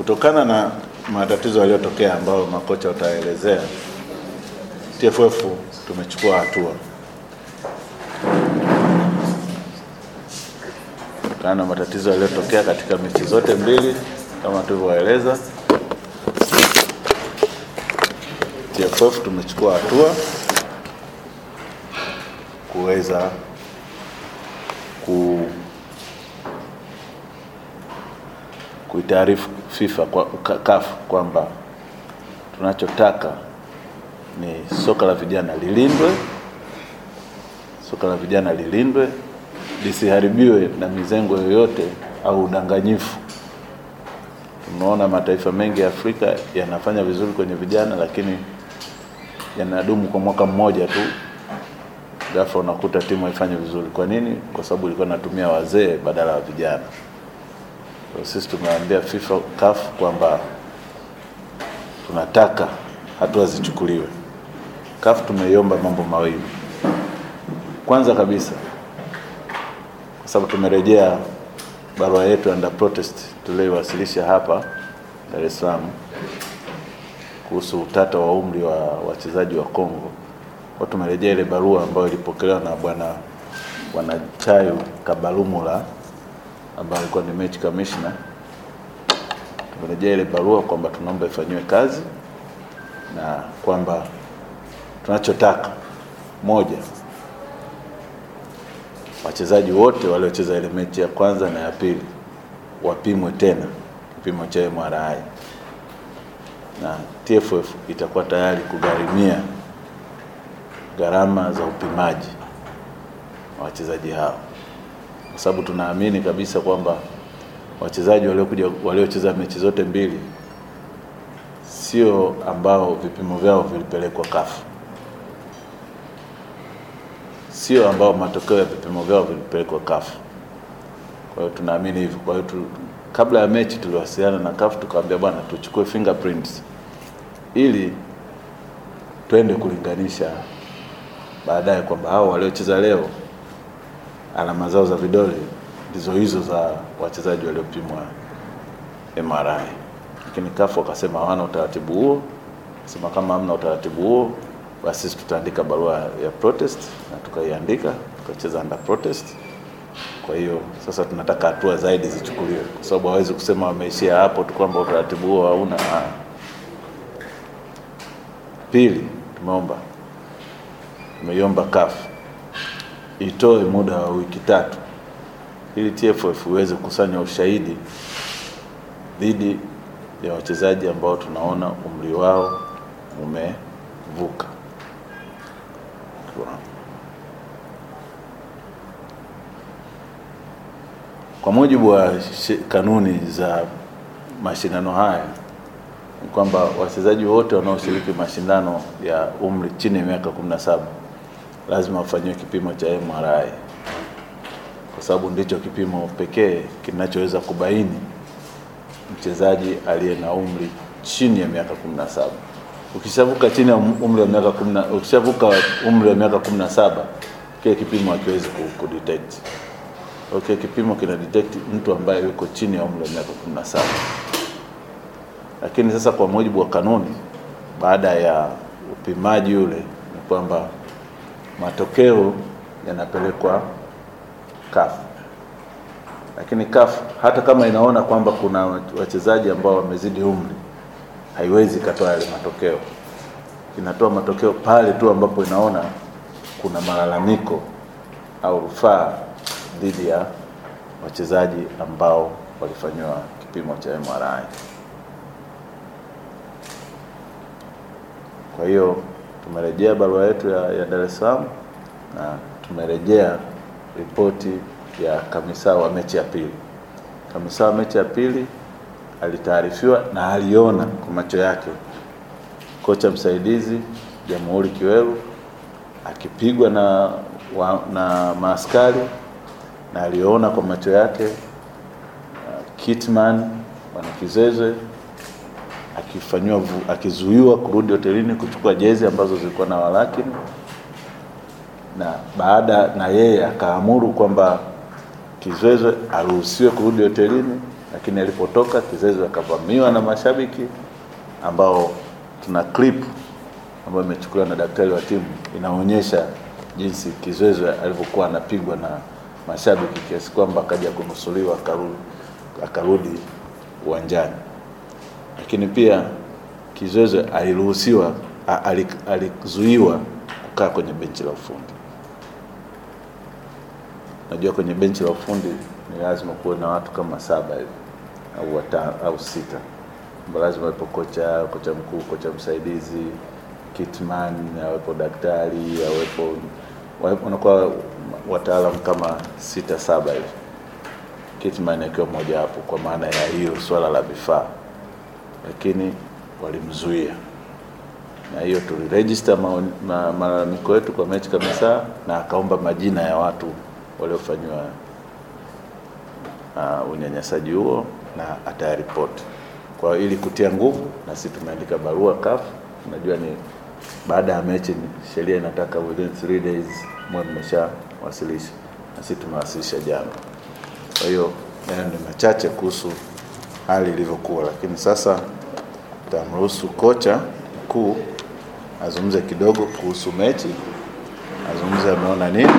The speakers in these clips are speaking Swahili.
Kutokana na matatizo yaliyotokea ambayo makocha wataelezea, TFF tumechukua hatua kutokana na matatizo yaliyotokea katika mechi zote mbili kama tulivyoeleza. TFF tumechukua hatua kuweza kuitaarifu FIFA kwa CAF kwamba tunachotaka ni soka la vijana lilindwe, soka la vijana lilindwe lisiharibiwe na mizengo yoyote au udanganyifu. Tumeona mataifa mengi ya Afrika yanafanya vizuri kwenye vijana, lakini yanadumu kwa mwaka mmoja tu, ghafla unakuta timu haifanyi vizuri. Kwa nini? Kwa sababu ilikuwa inatumia wazee badala ya vijana. Kwa sisi tumeambia FIFA CAF kwamba tunataka hatua zichukuliwe. CAF tumeiomba mambo mawili. Kwanza kabisa, kwa sababu tumerejea barua yetu under protest tuliyoiwasilisha hapa Dar es Salaam kuhusu utata wa umri wa wachezaji wa Kongo, kwa tumerejea ile barua ambayo ilipokelewa na bwana bwana Chayu Kabalumula ambaye alikuwa ni mechi commissioner. Tumerejea ile barua kwamba tunaomba ifanyiwe kazi na kwamba tunachotaka moja, wachezaji wote waliocheza ile mechi ya kwanza na ya pili wapimwe tena kipimo cha MRI na TFF itakuwa tayari kugharimia gharama za upimaji wa wachezaji hao kwa sababu tunaamini kabisa kwamba wachezaji waliokuja waliocheza mechi zote mbili sio ambao vipimo vyao vilipelekwa kafu, sio ambao matokeo ya vipimo vyao vilipelekwa kafu. Kwa hiyo tunaamini hivyo. Kwa hiyo tu, kabla ya mechi tuliwasiliana na kafu tukamwambia, bwana, tuchukue fingerprints ili tuende kulinganisha baadaye kwamba hao waliocheza leo alama zao za vidole ndizo hizo za wachezaji waliopimwa MRI, lakini kafu wakasema hawana utaratibu huo. Sema kama hamna utaratibu huo, basi sisi tutaandika barua ya protest, na tukaiandika tukacheza under protest. Kwa hiyo sasa tunataka hatua zaidi zichukuliwe, kwa sababu hawezi kusema wameishia hapo tu kwamba utaratibu huo hauna. Pili, tumeomba tumeiomba kafu itoe muda wa wiki tatu ili TFF iweze kukusanya ushahidi dhidi ya wachezaji ambao tunaona umri wao umevuka. Kwa mujibu wa kanuni za mashindano haya ni kwamba wachezaji wote wanaoshiriki mashindano ya umri chini ya miaka 17 lazima afanyiwe kipimo cha MRI kwa sababu ndicho kipimo pekee kinachoweza kubaini mchezaji aliye na umri chini ya miaka 17. Ukishavuka chini ya umri wa miaka 10, ukishavuka umri wa miaka 17, kile kipimo hakiwezi kudetect. Okay, kipimo kina detect mtu ambaye yuko chini ya umri wa miaka 17. Lakini sasa kwa mujibu wa kanuni, baada ya upimaji ule ni kwamba matokeo yanapelekwa CAF. Lakini CAF hata kama inaona kwamba kuna wachezaji ambao wamezidi umri, haiwezi ikatoa yale matokeo. Inatoa matokeo pale tu ambapo inaona kuna malalamiko au rufaa dhidi ya wachezaji ambao walifanyiwa kipimo cha MRI. Kwa hiyo tumerejea barua yetu ya, ya Dar es Salaam na tumerejea ripoti ya kamisa wa mechi ya pili. Kamisa wa mechi ya pili alitaarifiwa na aliona kwa macho yake kocha msaidizi Jamhuri Kiweru akipigwa na, wa, na maaskari na aliona kwa macho yake uh, Kitman bwana Kizeze akifanyiwa akizuiwa kurudi hotelini kuchukua jezi ambazo zilikuwa na walakini, na baada na yeye akaamuru kwamba Kizwezwe aruhusiwe kurudi hotelini lakini alipotoka Kizwezwe akavamiwa na mashabiki ambao tuna clip ambayo imechukuliwa na daktari wa timu inaonyesha jinsi Kizwezwe alivyokuwa anapigwa na mashabiki kiasi kwamba akaja kunusuliwa akarudi uwanjani. Lakini pia Kizezwe aliruhusiwa alizuiwa kukaa kwenye benchi la ufundi. Najua kwenye benchi la ufundi ni lazima kuwe na watu kama saba hivi au watano au sita, ambao lazima awepo kocha, kocha mkuu, kocha msaidizi, kitman, awepo daktari, awepo unakuwa wataalamu kama sita saba hivi, kitman akiwa mmoja wapo, kwa maana ya hiyo swala la vifaa, lakini walimzuia na hiyo tuliregister malalamiko yetu kwa mechi kabisa, na akaomba majina ya watu waliofanyiwa uh, unyanyasaji huo na atayaripoti. Kwa ili kutia nguvu, na sisi tumeandika barua CAF. Unajua ni baada ya mechi sheria inataka within 3 days mwe mmeshawasilisha, na sisi tumewasilisha jana. Kwa hiyo nayo ni machache kuhusu hali ilivyokuwa, lakini sasa tamruhusu kocha mkuu azungumze kidogo kuhusu mechi, azungumze ameona nini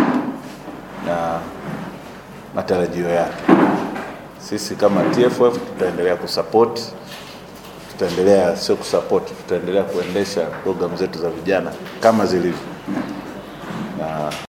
na matarajio yake. Sisi kama TFF tutaendelea kusupport, tutaendelea sio kusupport, tutaendelea kuendesha programu zetu za vijana kama zilivyo.